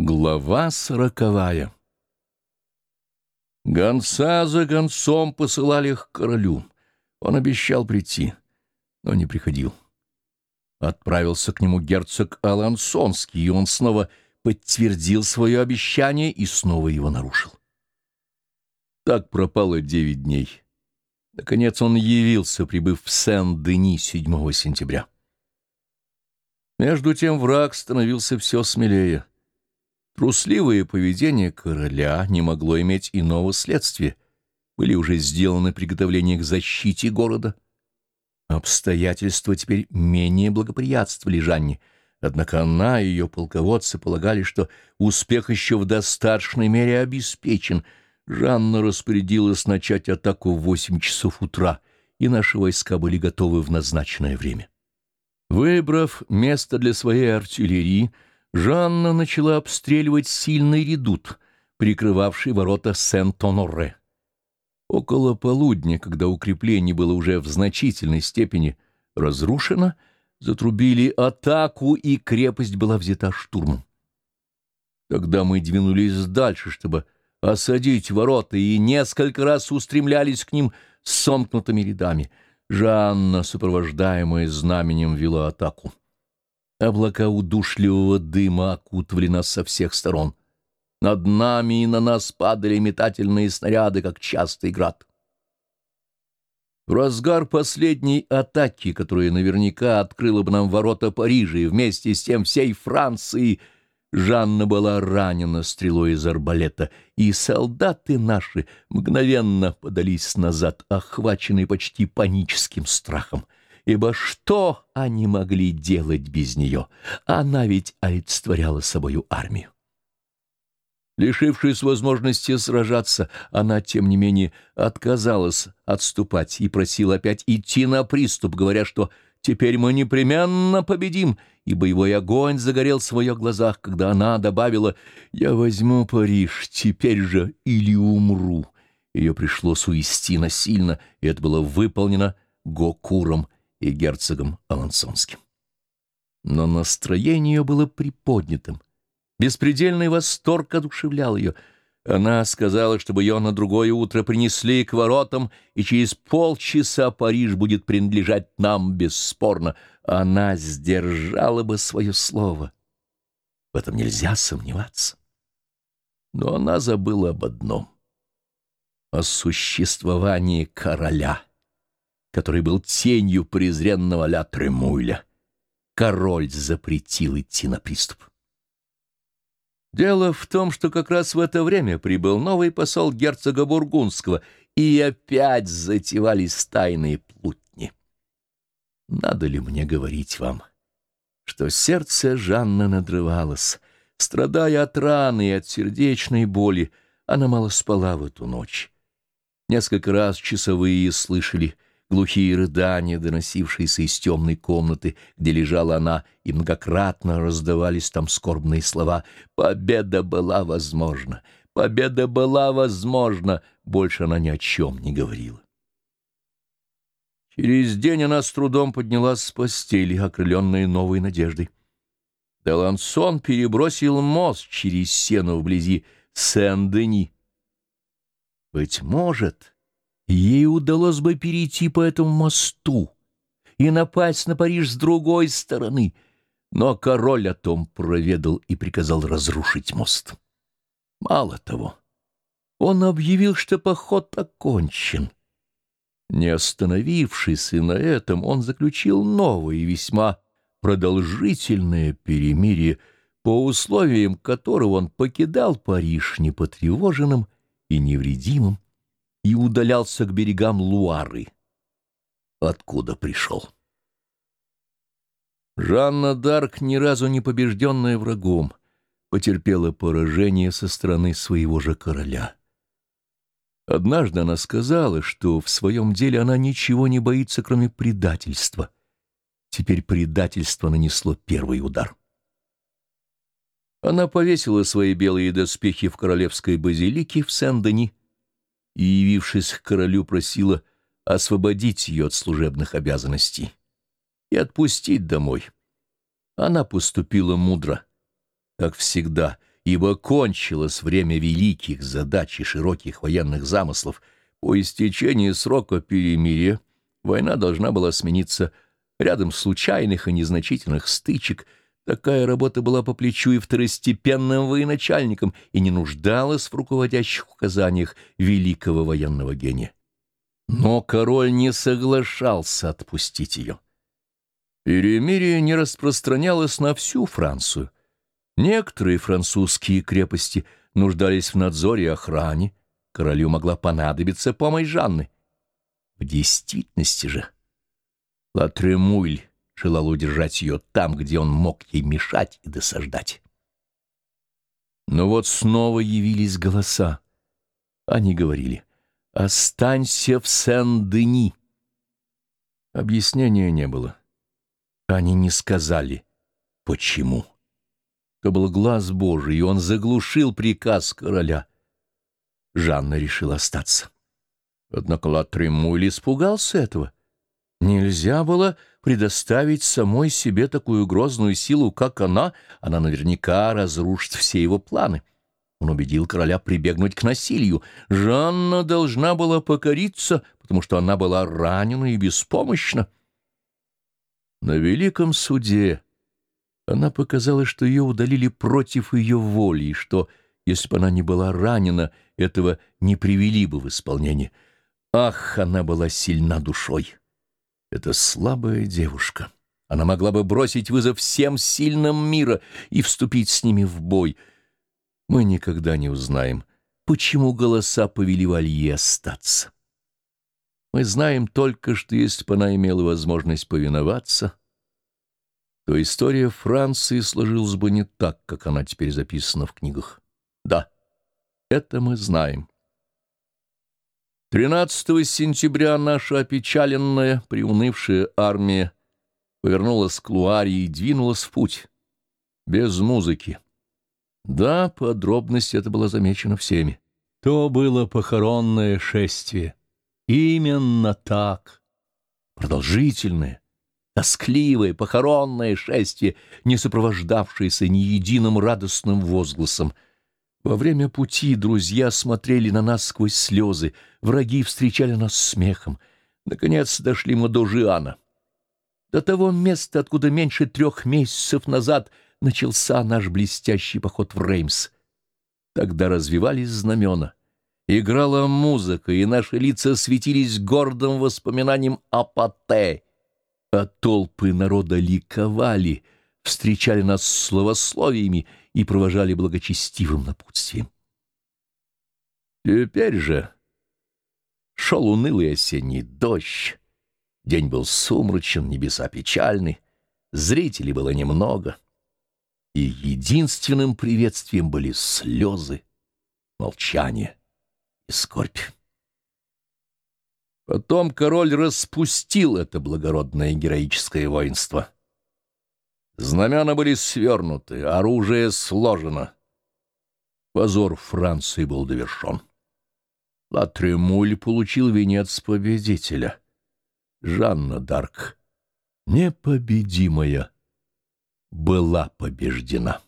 Глава сороковая Гонца за гонцом посылали к королю. Он обещал прийти, но не приходил. Отправился к нему герцог Алансонский, и он снова подтвердил свое обещание и снова его нарушил. Так пропало девять дней. Наконец он явился, прибыв в Сен-Дени 7 сентября. Между тем враг становился все смелее. Трусливое поведение короля не могло иметь иного следствия. Были уже сделаны приготовления к защите города. Обстоятельства теперь менее благоприятствовали Жанне, однако она и ее полководцы полагали, что успех еще в достаточной мере обеспечен. Жанна распорядилась начать атаку в восемь часов утра, и наши войска были готовы в назначенное время. Выбрав место для своей артиллерии, Жанна начала обстреливать сильный редут, прикрывавший ворота Сент-Оноре. Около полудня, когда укрепление было уже в значительной степени разрушено, затрубили атаку, и крепость была взята штурмом. Тогда мы двинулись дальше, чтобы осадить ворота, и несколько раз устремлялись к ним с сомкнутыми рядами. Жанна, сопровождаемая знаменем, вела атаку. Облака удушливого дыма окутывали нас со всех сторон. Над нами и на нас падали метательные снаряды, как частый град. В разгар последней атаки, которая наверняка открыла бы нам ворота Парижа и вместе с тем всей Франции, Жанна была ранена стрелой из арбалета, и солдаты наши мгновенно подались назад, охваченные почти паническим страхом — ибо что они могли делать без нее? Она ведь олицетворяла собою армию. Лишившись возможности сражаться, она, тем не менее, отказалась отступать и просила опять идти на приступ, говоря, что «теперь мы непременно победим», и боевой огонь загорелся в ее глазах, когда она добавила «я возьму Париж, теперь же или умру». Ее пришлось увести насильно, и это было выполнено Гокуром, и герцогом Алансонским. Но настроение ее было приподнятым. Беспредельный восторг одушевлял ее. Она сказала, чтобы ее на другое утро принесли к воротам, и через полчаса Париж будет принадлежать нам бесспорно. Она сдержала бы свое слово. В этом нельзя сомневаться. Но она забыла об одном — о существовании короля — который был тенью презренного ля Тремуйля. Король запретил идти на приступ. Дело в том, что как раз в это время прибыл новый посол герцога Бургундского, и опять затевались тайные плутни. Надо ли мне говорить вам, что сердце Жанны надрывалось, страдая от раны и от сердечной боли, она мало спала в эту ночь. Несколько раз часовые слышали — глухие рыдания, доносившиеся из темной комнаты, где лежала она, и многократно раздавались там скорбные слова «Победа была возможна! Победа была возможна!» Больше она ни о чем не говорила. Через день она с трудом поднялась с постели, окрыленная новой надеждой. Делансон перебросил мост через сену вблизи Сен-Дени. Быть может, ей удалось бы перейти по этому мосту и напасть на Париж с другой стороны, но король о том проведал и приказал разрушить мост. Мало того, он объявил, что поход окончен. Не остановившись и на этом, он заключил новое и весьма продолжительное перемирие, по условиям которого он покидал Париж непотревоженным и невредимым, и удалялся к берегам Луары, откуда пришел. Жанна Дарк, ни разу не побежденная врагом, потерпела поражение со стороны своего же короля. Однажды она сказала, что в своем деле она ничего не боится, кроме предательства. Теперь предательство нанесло первый удар. Она повесила свои белые доспехи в королевской базилике в Сен-Дени и, явившись к королю, просила освободить ее от служебных обязанностей и отпустить домой. Она поступила мудро, как всегда, ибо кончилось время великих задач и широких военных замыслов. По истечении срока перемирия война должна была смениться рядом случайных и незначительных стычек. Такая работа была по плечу и второстепенным военачальникам и не нуждалась в руководящих указаниях великого военного гения. Но король не соглашался отпустить ее. Перемирие не распространялось на всю Францию. Некоторые французские крепости нуждались в надзоре и охране. Королю могла понадобиться помощь Жанны. В действительности же Латремуль желал удержать ее там, где он мог ей мешать и досаждать. Но вот снова явились голоса. Они говорили «Останься в Сен-Дени». Объяснения не было. Они не сказали, почему. То был глаз Божий, и он заглушил приказ короля. Жанна решила остаться. Однако Латремуль испугался этого. Нельзя было предоставить самой себе такую грозную силу, как она, она наверняка разрушит все его планы. Он убедил короля прибегнуть к насилию. Жанна должна была покориться, потому что она была ранена и беспомощна. На великом суде она показала, что ее удалили против ее воли, и что, если бы она не была ранена, этого не привели бы в исполнение. Ах, она была сильна душой! Это слабая девушка. Она могла бы бросить вызов всем сильным мира и вступить с ними в бой. Мы никогда не узнаем, почему голоса повелевали ей остаться. Мы знаем только, что если бы она имела возможность повиноваться, то история Франции сложилась бы не так, как она теперь записана в книгах. Да, это мы знаем. 13 сентября наша опечаленная, приунывшая армия повернулась к Луаре и двинулась в путь. Без музыки. Да, подробность это было замечено всеми. То было похоронное шествие. Именно так. Продолжительное, тоскливое похоронное шествие, не сопровождавшееся ни единым радостным возгласом. Во время пути друзья смотрели на нас сквозь слезы, враги встречали нас смехом. Наконец дошли мы до Жиана. До того места, откуда меньше трех месяцев назад начался наш блестящий поход в Реймс. Тогда развивались знамена. Играла музыка, и наши лица светились гордым воспоминанием о Пате. А толпы народа ликовали, встречали нас словословиями и провожали благочестивым напутствием. Теперь же шел унылый осенний дождь. День был сумрачен, небеса печальны, зрителей было немного, и единственным приветствием были слезы, молчание и скорбь. Потом король распустил это благородное героическое воинство. Знамена были свернуты, оружие сложено. Позор Франции был довершен. Латремуль получил венец победителя. Жанна Дарк, непобедимая, была побеждена.